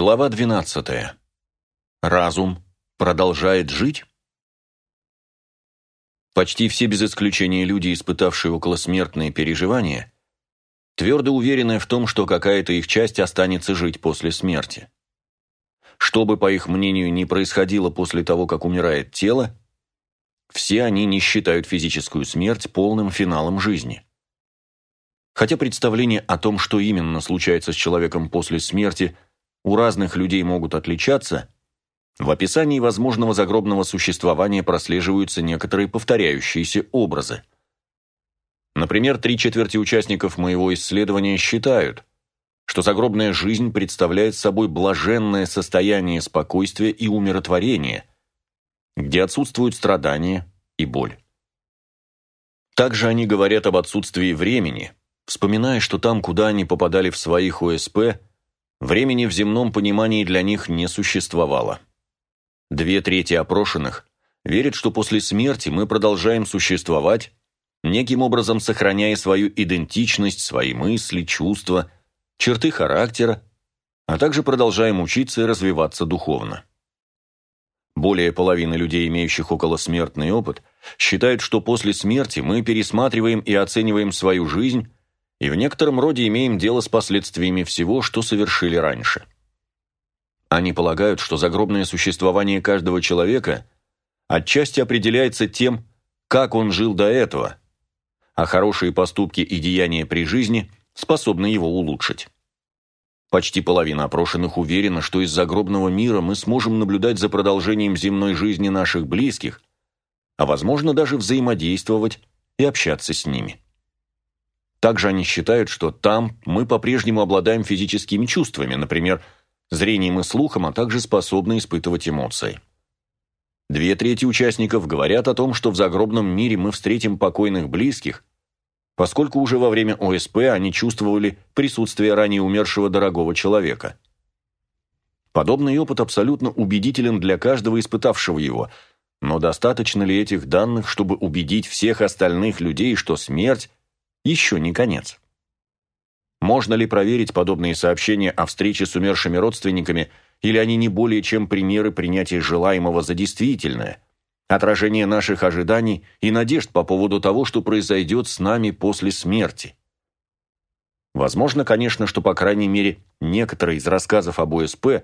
Глава 12. Разум продолжает жить? Почти все без исключения люди, испытавшие околосмертные переживания, твердо уверены в том, что какая-то их часть останется жить после смерти. Что бы, по их мнению, ни происходило после того, как умирает тело, все они не считают физическую смерть полным финалом жизни. Хотя представление о том, что именно случается с человеком после смерти – у разных людей могут отличаться, в описании возможного загробного существования прослеживаются некоторые повторяющиеся образы. Например, три четверти участников моего исследования считают, что загробная жизнь представляет собой блаженное состояние спокойствия и умиротворения, где отсутствуют страдания и боль. Также они говорят об отсутствии времени, вспоминая, что там, куда они попадали в своих ОСП, Времени в земном понимании для них не существовало. Две трети опрошенных верят, что после смерти мы продолжаем существовать, неким образом сохраняя свою идентичность, свои мысли, чувства, черты характера, а также продолжаем учиться и развиваться духовно. Более половины людей, имеющих околосмертный опыт, считают, что после смерти мы пересматриваем и оцениваем свою жизнь и в некотором роде имеем дело с последствиями всего, что совершили раньше. Они полагают, что загробное существование каждого человека отчасти определяется тем, как он жил до этого, а хорошие поступки и деяния при жизни способны его улучшить. Почти половина опрошенных уверена, что из загробного мира мы сможем наблюдать за продолжением земной жизни наших близких, а возможно даже взаимодействовать и общаться с ними. Также они считают, что там мы по-прежнему обладаем физическими чувствами, например, зрением и слухом, а также способны испытывать эмоции. Две трети участников говорят о том, что в загробном мире мы встретим покойных близких, поскольку уже во время ОСП они чувствовали присутствие ранее умершего дорогого человека. Подобный опыт абсолютно убедителен для каждого испытавшего его, но достаточно ли этих данных, чтобы убедить всех остальных людей, что смерть еще не конец. Можно ли проверить подобные сообщения о встрече с умершими родственниками, или они не более чем примеры принятия желаемого за действительное, отражение наших ожиданий и надежд по поводу того, что произойдет с нами после смерти? Возможно, конечно, что, по крайней мере, некоторые из рассказов об ОСП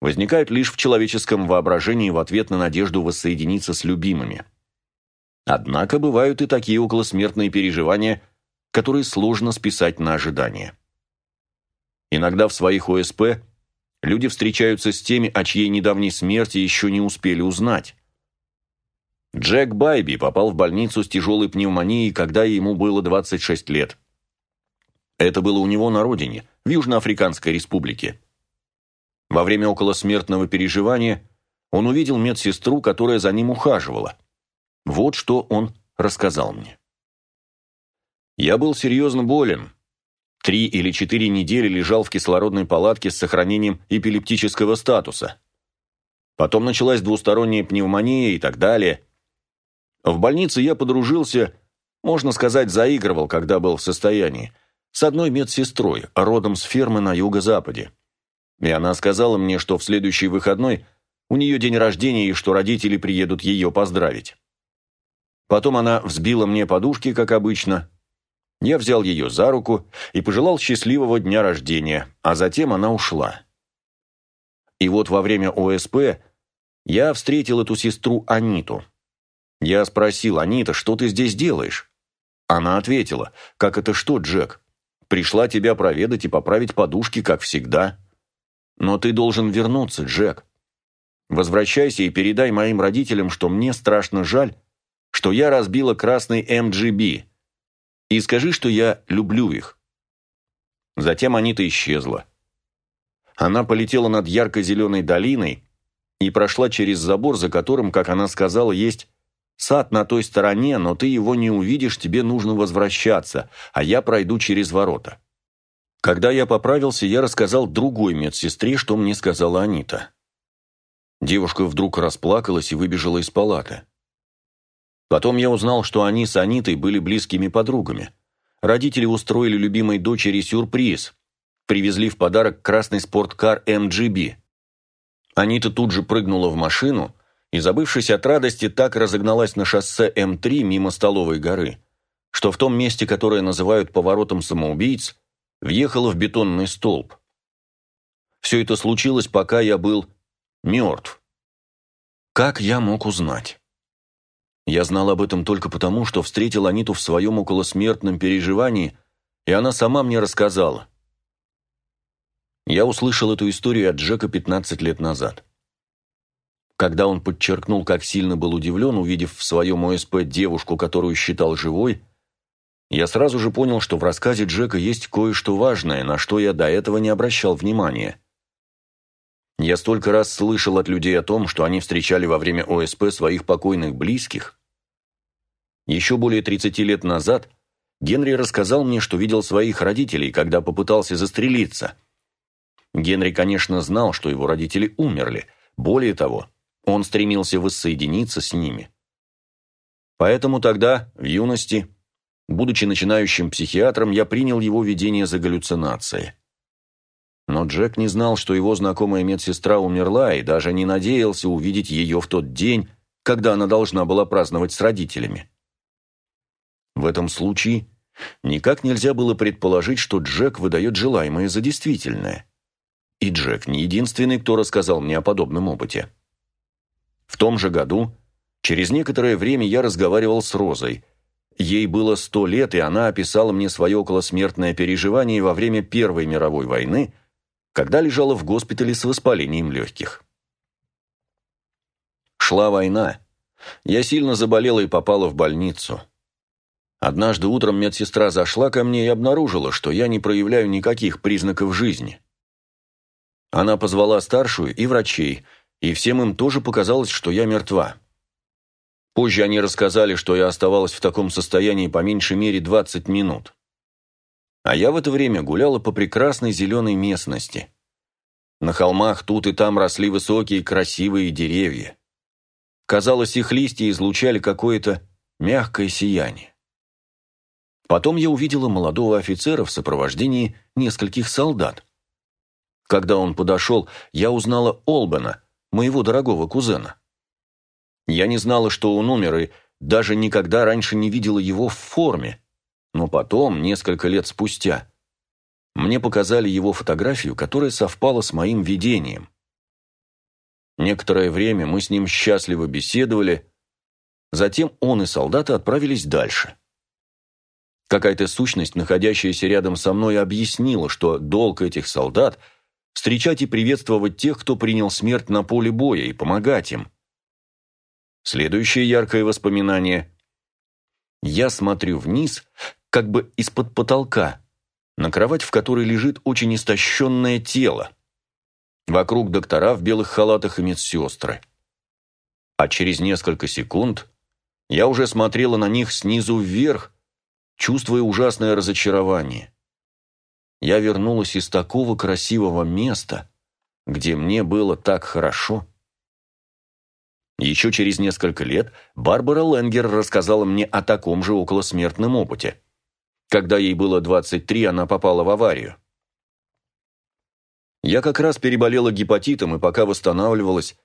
возникают лишь в человеческом воображении в ответ на надежду воссоединиться с любимыми. Однако бывают и такие околосмертные переживания – которые сложно списать на ожидания. Иногда в своих ОСП люди встречаются с теми, о чьей недавней смерти еще не успели узнать. Джек Байби попал в больницу с тяжелой пневмонией, когда ему было 26 лет. Это было у него на родине, в Южноафриканской республике. Во время околосмертного переживания он увидел медсестру, которая за ним ухаживала. Вот что он рассказал мне. Я был серьезно болен. Три или четыре недели лежал в кислородной палатке с сохранением эпилептического статуса. Потом началась двусторонняя пневмония и так далее. В больнице я подружился, можно сказать, заигрывал, когда был в состоянии, с одной медсестрой, родом с фермы на юго-западе. И она сказала мне, что в следующий выходной у нее день рождения и что родители приедут ее поздравить. Потом она взбила мне подушки, как обычно, я взял ее за руку и пожелал счастливого дня рождения, а затем она ушла. И вот во время ОСП я встретил эту сестру Аниту. Я спросил, Анита, что ты здесь делаешь? Она ответила, как это что, Джек? Пришла тебя проведать и поправить подушки, как всегда. Но ты должен вернуться, Джек. Возвращайся и передай моим родителям, что мне страшно жаль, что я разбила красный МГБ, и скажи, что я люблю их». Затем Анита исчезла. Она полетела над ярко-зеленой долиной и прошла через забор, за которым, как она сказала, есть сад на той стороне, но ты его не увидишь, тебе нужно возвращаться, а я пройду через ворота. Когда я поправился, я рассказал другой медсестре, что мне сказала Анита. Девушка вдруг расплакалась и выбежала из палаты. Потом я узнал, что они с Анитой были близкими подругами. Родители устроили любимой дочери сюрприз. привезли в подарок красный спорткар MGB. Анита тут же прыгнула в машину и, забывшись от радости, так разогналась на шоссе М3 мимо Столовой горы, что в том месте, которое называют поворотом самоубийц, въехала в бетонный столб. Все это случилось, пока я был мертв. Как я мог узнать? Я знал об этом только потому, что встретил Аниту в своем околосмертном переживании, и она сама мне рассказала. Я услышал эту историю от Джека 15 лет назад. Когда он подчеркнул, как сильно был удивлен, увидев в своем ОСП девушку, которую считал живой, я сразу же понял, что в рассказе Джека есть кое-что важное, на что я до этого не обращал внимания. Я столько раз слышал от людей о том, что они встречали во время ОСП своих покойных близких. Еще более 30 лет назад Генри рассказал мне, что видел своих родителей, когда попытался застрелиться. Генри, конечно, знал, что его родители умерли. Более того, он стремился воссоединиться с ними. Поэтому тогда, в юности, Будучи начинающим психиатром, я принял его видение за галлюцинации. Но Джек не знал, что его знакомая медсестра умерла и даже не надеялся увидеть ее в тот день, когда она должна была праздновать с родителями. В этом случае никак нельзя было предположить, что Джек выдает желаемое за действительное. И Джек не единственный, кто рассказал мне о подобном опыте. В том же году, через некоторое время я разговаривал с Розой – Ей было сто лет, и она описала мне свое околосмертное переживание во время Первой мировой войны, когда лежала в госпитале с воспалением легких. Шла война. Я сильно заболела и попала в больницу. Однажды утром медсестра зашла ко мне и обнаружила, что я не проявляю никаких признаков жизни. Она позвала старшую и врачей, и всем им тоже показалось, что я мертва. Позже они рассказали, что я оставалась в таком состоянии по меньшей мере 20 минут. А я в это время гуляла по прекрасной зеленой местности. На холмах тут и там росли высокие красивые деревья. Казалось, их листья излучали какое-то мягкое сияние. Потом я увидела молодого офицера в сопровождении нескольких солдат. Когда он подошел, я узнала Олбена, моего дорогого кузена. Я не знала, что он умер, и даже никогда раньше не видела его в форме. Но потом, несколько лет спустя, мне показали его фотографию, которая совпала с моим видением. Некоторое время мы с ним счастливо беседовали, затем он и солдаты отправились дальше. Какая-то сущность, находящаяся рядом со мной, объяснила, что долг этих солдат – встречать и приветствовать тех, кто принял смерть на поле боя, и помогать им. Следующее яркое воспоминание. Я смотрю вниз, как бы из-под потолка, на кровать, в которой лежит очень истощенное тело. Вокруг доктора в белых халатах и медсестры. А через несколько секунд я уже смотрела на них снизу вверх, чувствуя ужасное разочарование. Я вернулась из такого красивого места, где мне было так хорошо. Еще через несколько лет Барбара Ленгер рассказала мне о таком же околосмертном опыте. Когда ей было 23, она попала в аварию. Я как раз переболела гепатитом и пока восстанавливалась,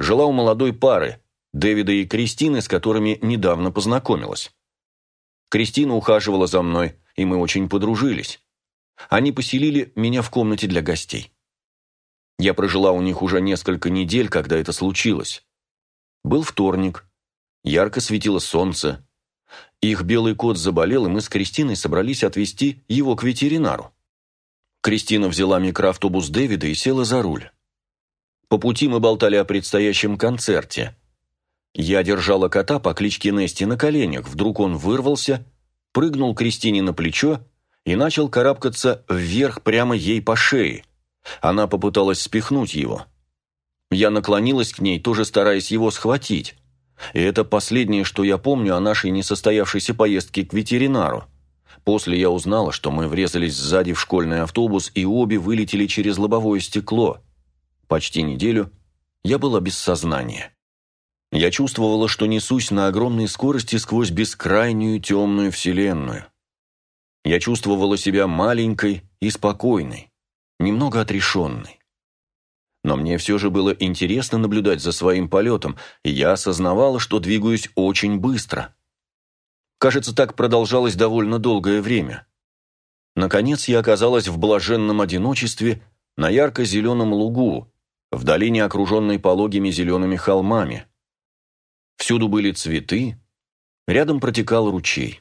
жила у молодой пары, Дэвида и Кристины, с которыми недавно познакомилась. Кристина ухаживала за мной, и мы очень подружились. Они поселили меня в комнате для гостей. Я прожила у них уже несколько недель, когда это случилось. Был вторник. Ярко светило солнце. Их белый кот заболел, и мы с Кристиной собрались отвезти его к ветеринару. Кристина взяла микроавтобус Дэвида и села за руль. По пути мы болтали о предстоящем концерте. Я держала кота по кличке Нести на коленях, вдруг он вырвался, прыгнул Кристине на плечо и начал карабкаться вверх прямо ей по шее. Она попыталась спихнуть его. Я наклонилась к ней, тоже стараясь его схватить. И это последнее, что я помню о нашей несостоявшейся поездке к ветеринару. После я узнала, что мы врезались сзади в школьный автобус и обе вылетели через лобовое стекло. Почти неделю я была без сознания. Я чувствовала, что несусь на огромной скорости сквозь бескрайнюю темную вселенную. Я чувствовала себя маленькой и спокойной. немного отрешенный. Но мне все же было интересно наблюдать за своим полетом, и я осознавала, что двигаюсь очень быстро. Кажется, так продолжалось довольно долгое время. Наконец я оказалась в блаженном одиночестве на ярко-зеленом лугу, в долине, окруженной пологими зелеными холмами. Всюду были цветы, рядом протекал ручей.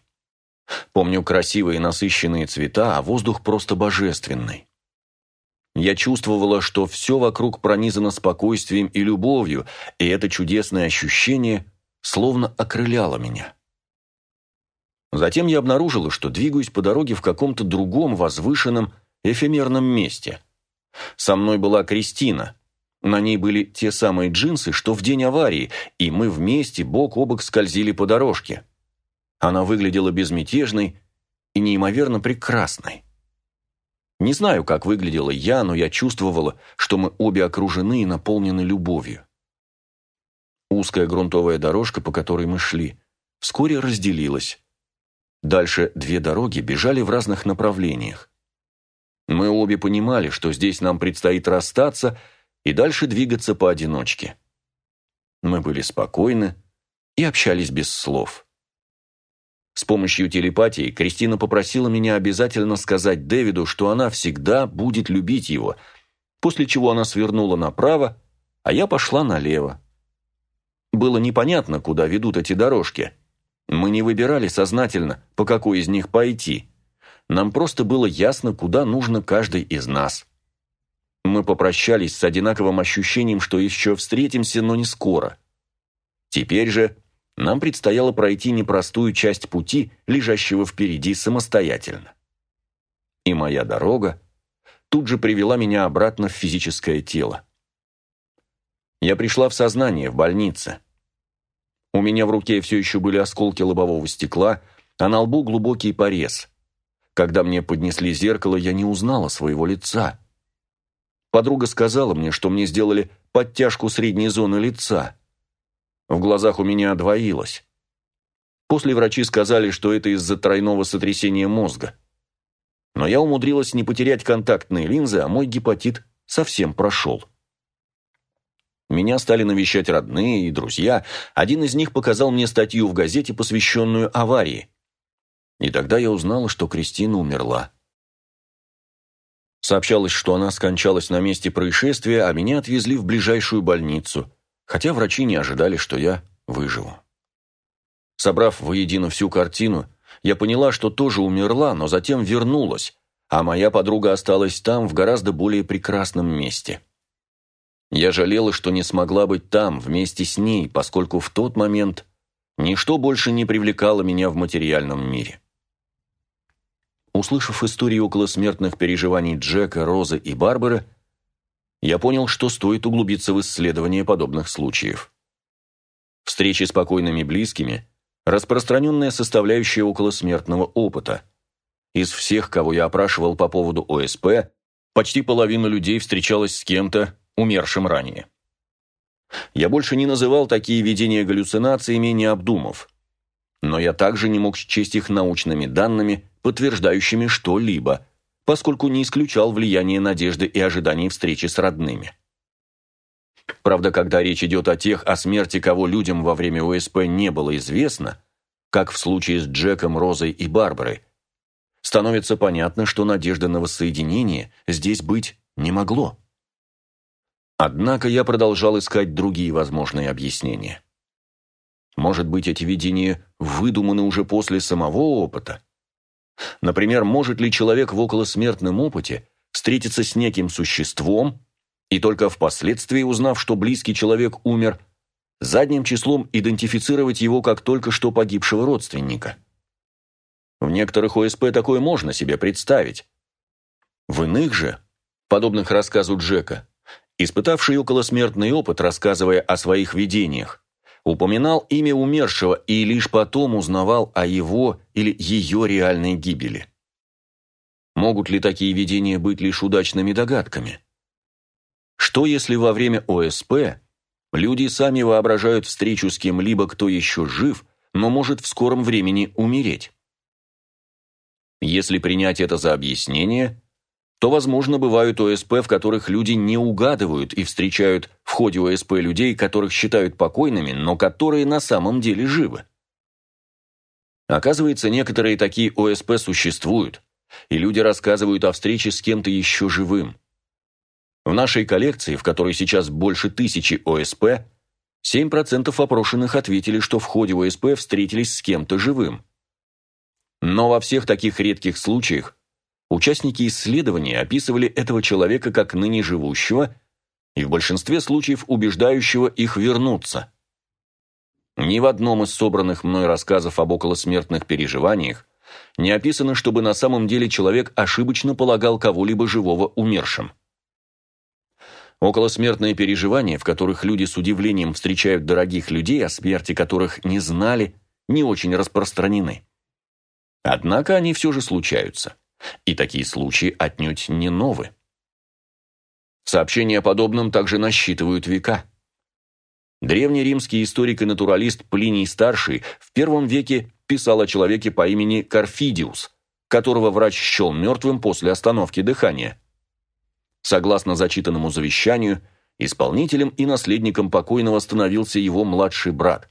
Помню красивые насыщенные цвета, а воздух просто божественный. Я чувствовала, что все вокруг пронизано спокойствием и любовью, и это чудесное ощущение словно окрыляло меня. Затем я обнаружила, что двигаюсь по дороге в каком-то другом возвышенном, эфемерном месте. Со мной была Кристина. На ней были те самые джинсы, что в день аварии, и мы вместе бок о бок скользили по дорожке. Она выглядела безмятежной и неимоверно прекрасной. Не знаю, как выглядела я, но я чувствовала, что мы обе окружены и наполнены любовью. Узкая грунтовая дорожка, по которой мы шли, вскоре разделилась. Дальше две дороги бежали в разных направлениях. Мы обе понимали, что здесь нам предстоит расстаться и дальше двигаться поодиночке. Мы были спокойны и общались без слов. С помощью телепатии Кристина попросила меня обязательно сказать Дэвиду, что она всегда будет любить его, после чего она свернула направо, а я пошла налево. Было непонятно, куда ведут эти дорожки. Мы не выбирали сознательно, по какой из них пойти. Нам просто было ясно, куда нужно каждый из нас. Мы попрощались с одинаковым ощущением, что еще встретимся, но не скоро. Теперь же нам предстояло пройти непростую часть пути, лежащего впереди самостоятельно. И моя дорога тут же привела меня обратно в физическое тело. Я пришла в сознание в больнице. У меня в руке все еще были осколки лобового стекла, а на лбу глубокий порез. Когда мне поднесли зеркало, я не узнала своего лица. Подруга сказала мне, что мне сделали подтяжку средней зоны лица. В глазах у меня двоилось. После врачи сказали, что это из-за тройного сотрясения мозга. Но я умудрилась не потерять контактные линзы, а мой гепатит совсем прошел. Меня стали навещать родные и друзья. Один из них показал мне статью в газете, посвященную аварии. И тогда я узнала, что Кристина умерла. Сообщалось, что она скончалась на месте происшествия, а меня отвезли в ближайшую больницу – хотя врачи не ожидали, что я выживу. Собрав воедино всю картину, я поняла, что тоже умерла, но затем вернулась, а моя подруга осталась там, в гораздо более прекрасном месте. Я жалела, что не смогла быть там, вместе с ней, поскольку в тот момент ничто больше не привлекало меня в материальном мире. Услышав истории околосмертных переживаний Джека, Розы и Барбары, я понял, что стоит углубиться в исследование подобных случаев. Встречи с покойными близкими – распространенная составляющая околосмертного опыта. Из всех, кого я опрашивал по поводу ОСП, почти половина людей встречалась с кем-то, умершим ранее. Я больше не называл такие видения галлюцинациями, не обдумав. Но я также не мог счесть их научными данными, подтверждающими что-либо – поскольку не исключал влияние надежды и ожиданий встречи с родными. Правда, когда речь идет о тех, о смерти кого людям во время ОСП не было известно, как в случае с Джеком, Розой и Барбарой, становится понятно, что надежды на воссоединение здесь быть не могло. Однако я продолжал искать другие возможные объяснения. Может быть, эти видения выдуманы уже после самого опыта? Например, может ли человек в околосмертном опыте встретиться с неким существом и только впоследствии, узнав, что близкий человек умер, задним числом идентифицировать его как только что погибшего родственника? В некоторых ОСП такое можно себе представить. В иных же, подобных рассказу Джека, испытавший околосмертный опыт, рассказывая о своих видениях, упоминал имя умершего и лишь потом узнавал о его или ее реальной гибели. Могут ли такие видения быть лишь удачными догадками? Что если во время ОСП люди сами воображают встречу с кем-либо, кто еще жив, но может в скором времени умереть? Если принять это за объяснение, то, возможно, бывают ОСП, в которых люди не угадывают и встречают в ходе ОСП людей, которых считают покойными, но которые на самом деле живы. Оказывается, некоторые такие ОСП существуют, и люди рассказывают о встрече с кем-то еще живым. В нашей коллекции, в которой сейчас больше тысячи ОСП, 7% опрошенных ответили, что в ходе ОСП встретились с кем-то живым. Но во всех таких редких случаях участники исследования описывали этого человека как ныне живущего и в большинстве случаев убеждающего их вернуться. Ни в одном из собранных мной рассказов об околосмертных переживаниях не описано, чтобы на самом деле человек ошибочно полагал кого-либо живого умершим. Околосмертные переживания, в которых люди с удивлением встречают дорогих людей, о смерти которых не знали, не очень распространены. Однако они все же случаются, и такие случаи отнюдь не новы. Сообщения о подобном также насчитывают века. Древний римский историк и натуралист Плиний Старший в первом веке писал о человеке по имени Карфидиус, которого врач счел мертвым после остановки дыхания. Согласно зачитанному завещанию, исполнителем и наследником покойного становился его младший брат.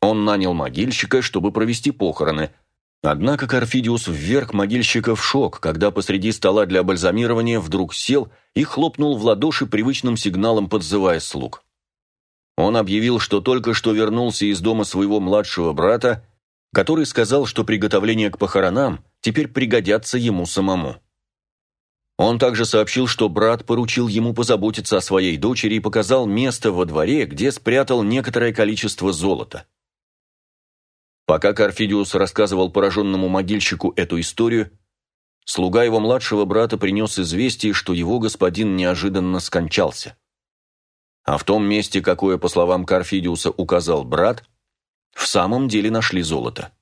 Он нанял могильщика, чтобы провести похороны. Однако Карфидиус вверг могильщика в шок, когда посреди стола для бальзамирования вдруг сел и хлопнул в ладоши привычным сигналом, подзывая слуг. Он объявил, что только что вернулся из дома своего младшего брата, который сказал, что приготовления к похоронам теперь пригодятся ему самому. Он также сообщил, что брат поручил ему позаботиться о своей дочери и показал место во дворе, где спрятал некоторое количество золота. Пока Карфидиус рассказывал пораженному могильщику эту историю, слуга его младшего брата принес известие, что его господин неожиданно скончался. А в том месте, какое, по словам Карфидиуса, указал брат, в самом деле нашли золото.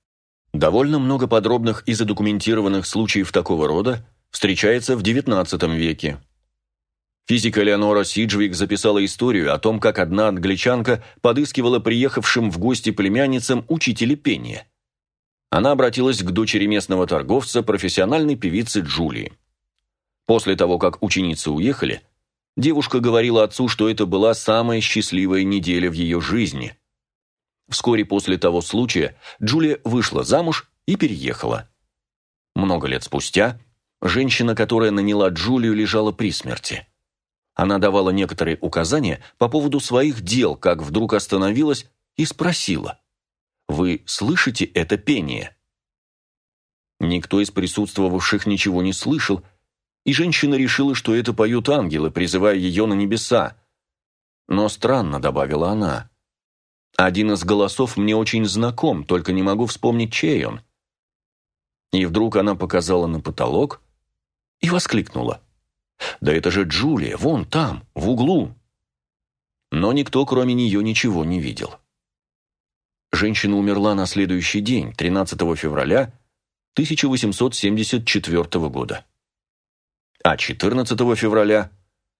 Довольно много подробных и задокументированных случаев такого рода встречается в XIX веке. Физика Леонора Сиджвик записала историю о том, как одна англичанка подыскивала приехавшим в гости племянницам учителя пения. Она обратилась к дочери местного торговца, профессиональной певице Джулии. После того, как ученицы уехали, девушка говорила отцу, что это была самая счастливая неделя в ее жизни. Вскоре после того случая Джулия вышла замуж и переехала. Много лет спустя Женщина, которая наняла Джулию, лежала при смерти. Она давала некоторые указания по поводу своих дел, как вдруг остановилась и спросила. «Вы слышите это пение?» Никто из присутствовавших ничего не слышал, и женщина решила, что это поют ангелы, призывая ее на небеса. Но странно, добавила она. Один из голосов мне очень знаком, только не могу вспомнить, чей он. И вдруг она показала на потолок, и воскликнула. «Да это же Джулия, вон там, в углу!» Но никто, кроме нее, ничего не видел. Женщина умерла на следующий день, 13 февраля 1874 года. А 14 февраля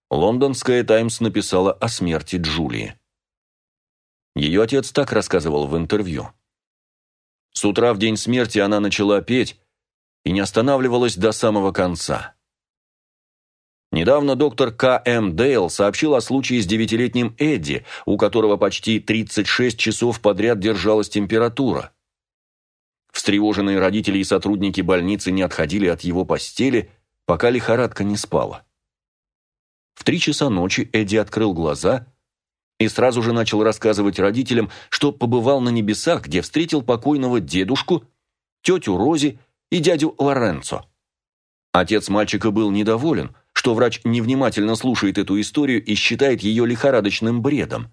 лондонская «Таймс» написала о смерти Джулии. Ее отец так рассказывал в интервью. С утра в день смерти она начала петь и не останавливалась до самого конца. Недавно доктор К. М. Дейл сообщил о случае с девятилетним Эдди, у которого почти 36 часов подряд держалась температура. Встревоженные родители и сотрудники больницы не отходили от его постели, пока лихорадка не спала. В три часа ночи Эдди открыл глаза и сразу же начал рассказывать родителям, что побывал на небесах, где встретил покойного дедушку, тетю Рози и дядю Лоренцо. Отец мальчика был недоволен – что врач невнимательно слушает эту историю и считает ее лихорадочным бредом.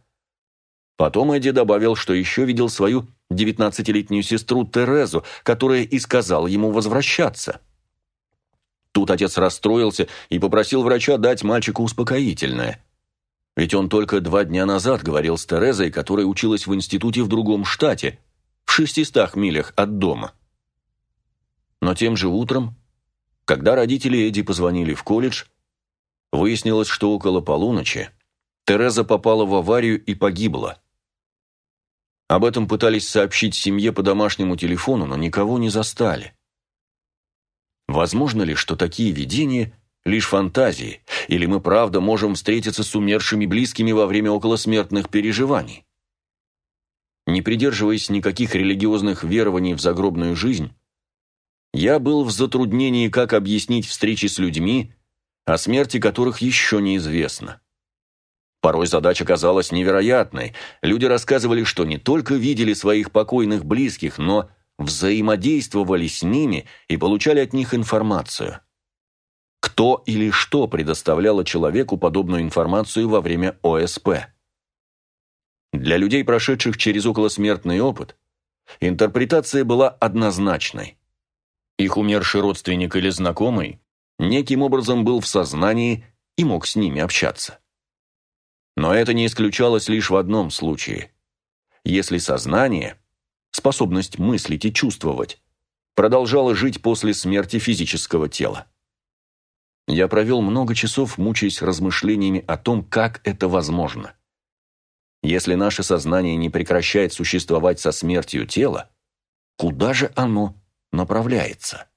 Потом Эдди добавил, что еще видел свою девятнадцатилетнюю сестру Терезу, которая и сказала ему возвращаться. Тут отец расстроился и попросил врача дать мальчику успокоительное. Ведь он только два дня назад говорил с Терезой, которая училась в институте в другом штате, в шестистах милях от дома. Но тем же утром, когда родители Эдди позвонили в колледж, Выяснилось, что около полуночи Тереза попала в аварию и погибла. Об этом пытались сообщить семье по домашнему телефону, но никого не застали. Возможно ли, что такие видения лишь фантазии, или мы правда можем встретиться с умершими близкими во время околосмертных переживаний. Не придерживаясь никаких религиозных верований в загробную жизнь, я был в затруднении, как объяснить встречи с людьми, о смерти которых еще неизвестно. Порой задача казалась невероятной. Люди рассказывали, что не только видели своих покойных близких, но взаимодействовали с ними и получали от них информацию. Кто или что предоставляло человеку подобную информацию во время ОСП? Для людей, прошедших через околосмертный опыт, интерпретация была однозначной. Их умерший родственник или знакомый неким образом был в сознании и мог с ними общаться. Но это не исключалось лишь в одном случае. Если сознание, способность мыслить и чувствовать, продолжало жить после смерти физического тела. Я провел много часов, мучаясь размышлениями о том, как это возможно. Если наше сознание не прекращает существовать со смертью тела, куда же оно направляется?